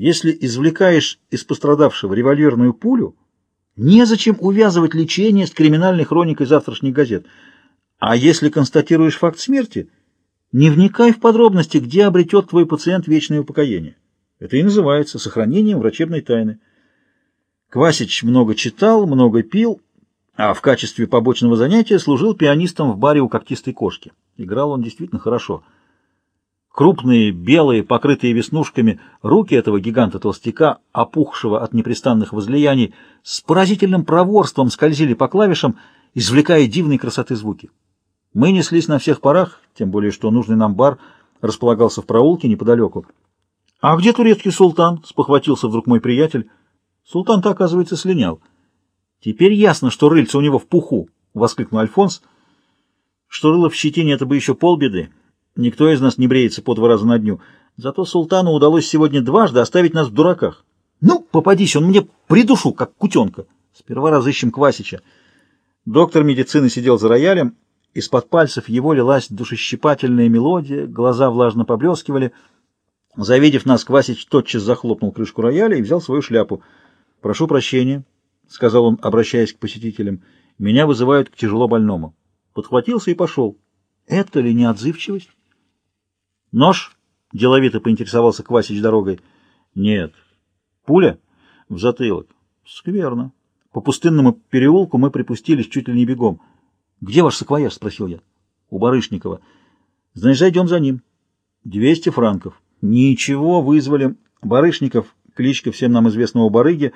Если извлекаешь из пострадавшего револьверную пулю, незачем увязывать лечение с криминальной хроникой завтрашних газет. А если констатируешь факт смерти, не вникай в подробности, где обретет твой пациент вечное упокоение. Это и называется сохранением врачебной тайны. Квасич много читал, много пил, а в качестве побочного занятия служил пианистом в баре у когтистой кошки. Играл он действительно хорошо. Крупные, белые, покрытые веснушками, руки этого гиганта-толстяка, опухшего от непрестанных возлияний, с поразительным проворством скользили по клавишам, извлекая дивной красоты звуки. Мы неслись на всех парах, тем более что нужный нам бар располагался в проулке неподалеку. — А где турецкий султан? — спохватился вдруг мой приятель. Султан-то, оказывается, слинял. — Теперь ясно, что рыльце у него в пуху, — воскликнул Альфонс. — Что рыло в щетине — это бы еще полбеды. Никто из нас не бреется по два раза на дню. Зато султану удалось сегодня дважды оставить нас в дураках. Ну, попадись, он мне придушу, как кутенка. Сперва разыщем Квасича. Доктор медицины сидел за роялем. Из-под пальцев его лилась душещипательная мелодия, глаза влажно поблескивали. Завидев нас, Квасич тотчас захлопнул крышку рояля и взял свою шляпу. «Прошу прощения», — сказал он, обращаясь к посетителям, — «меня вызывают к тяжело больному». Подхватился и пошел. «Это ли не отзывчивость?» «Нож?» — деловито поинтересовался Квасич дорогой. «Нет». «Пуля?» «В затылок». «Скверно». По пустынному переулку мы припустились чуть ли не бегом. «Где ваш саквояж?» — спросил я. «У Барышникова». «Значит, зайдем за ним». «Двести франков». «Ничего, вызвали». Барышников, кличка всем нам известного барыги,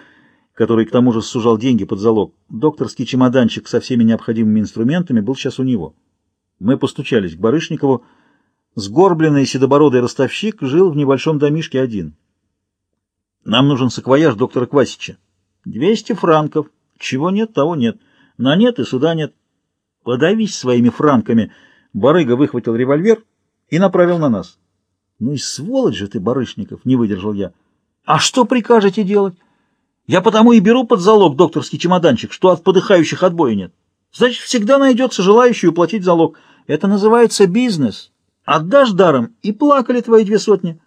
который к тому же сужал деньги под залог. Докторский чемоданчик со всеми необходимыми инструментами был сейчас у него. Мы постучались к Барышникову. Сгорбленный седобородый ростовщик жил в небольшом домишке один. Нам нужен саквояж доктора Квасича. Двести франков. Чего нет, того нет. На нет и суда нет. Подавись своими франками. Барыга выхватил револьвер и направил на нас. Ну и сволочь же ты, Барышников, не выдержал я. А что прикажете делать? Я потому и беру под залог докторский чемоданчик, что от подыхающих отбоя нет. Значит, всегда найдется желающий уплатить залог. Это называется бизнес. Отдашь даром, и плакали твои две сотни.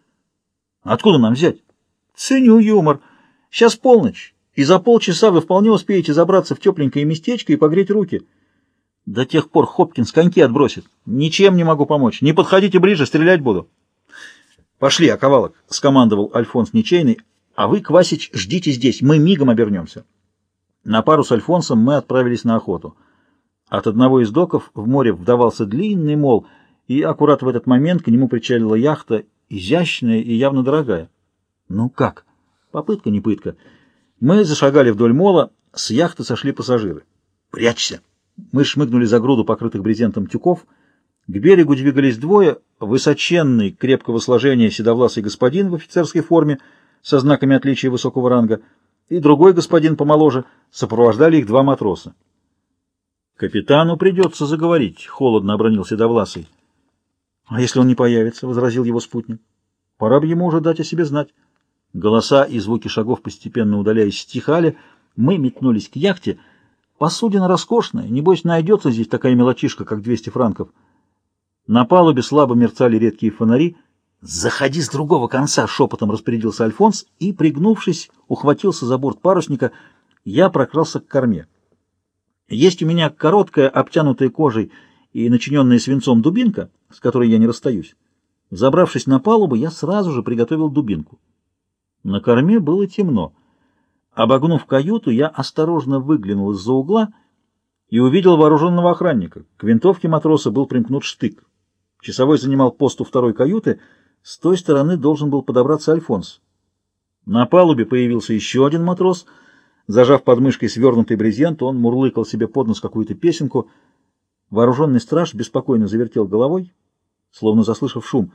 Откуда нам взять? Ценю юмор. Сейчас полночь, и за полчаса вы вполне успеете забраться в тепленькое местечко и погреть руки. До тех пор Хопкинс коньки отбросит. Ничем не могу помочь. Не подходите ближе, стрелять буду. Пошли, оковалок, — скомандовал Альфонс Ничейный. А вы, Квасич, ждите здесь, мы мигом обернемся. На пару с Альфонсом мы отправились на охоту. От одного из доков в море вдавался длинный мол — и аккурат в этот момент к нему причалила яхта, изящная и явно дорогая. Ну как? Попытка не пытка. Мы зашагали вдоль мола, с яхты сошли пассажиры. «Прячься!» Мы шмыгнули за груду покрытых брезентом тюков. К берегу двигались двое, высоченный, крепкого сложения седовласый господин в офицерской форме со знаками отличия высокого ранга и другой господин помоложе, сопровождали их два матроса. «Капитану придется заговорить», — холодно обронил седовласый. «А если он не появится?» — возразил его спутник. «Пора бы ему уже дать о себе знать». Голоса и звуки шагов, постепенно удаляясь, стихали. Мы метнулись к яхте. Посудина роскошная, небось найдется здесь такая мелочишка, как 200 франков. На палубе слабо мерцали редкие фонари. «Заходи с другого конца!» — шепотом распорядился Альфонс и, пригнувшись, ухватился за борт парусника. Я прокрался к корме. Есть у меня короткая, обтянутая кожей и начиненная свинцом дубинка — с которой я не расстаюсь. Забравшись на палубу, я сразу же приготовил дубинку. На корме было темно. Обогнув каюту, я осторожно выглянул из-за угла и увидел вооруженного охранника. К винтовке матроса был примкнут штык. Часовой занимал пост у второй каюты, с той стороны должен был подобраться Альфонс. На палубе появился еще один матрос. Зажав под мышкой свернутый брезент, он мурлыкал себе под нос какую-то песенку. Вооруженный страж беспокойно завертел головой, словно заслышав шум.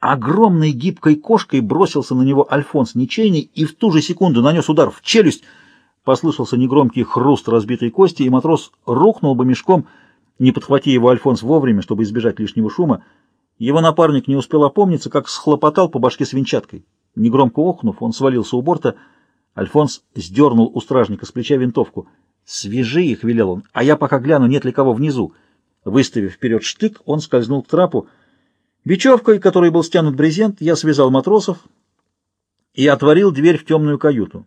Огромной гибкой кошкой бросился на него Альфонс Ничейный и в ту же секунду нанес удар в челюсть. Послышался негромкий хруст разбитой кости, и матрос рухнул бы мешком, не подхвати его Альфонс вовремя, чтобы избежать лишнего шума. Его напарник не успел опомниться, как схлопотал по башке свинчаткой. Негромко охнув, он свалился у борта. Альфонс сдернул у стражника с плеча винтовку. «Свяжи их», — велел он, — «а я пока гляну, нет ли кого внизу». Выставив вперед штык, он скользнул к трапу, Бечевкой, которой был стянут брезент, я связал матросов и отворил дверь в темную каюту.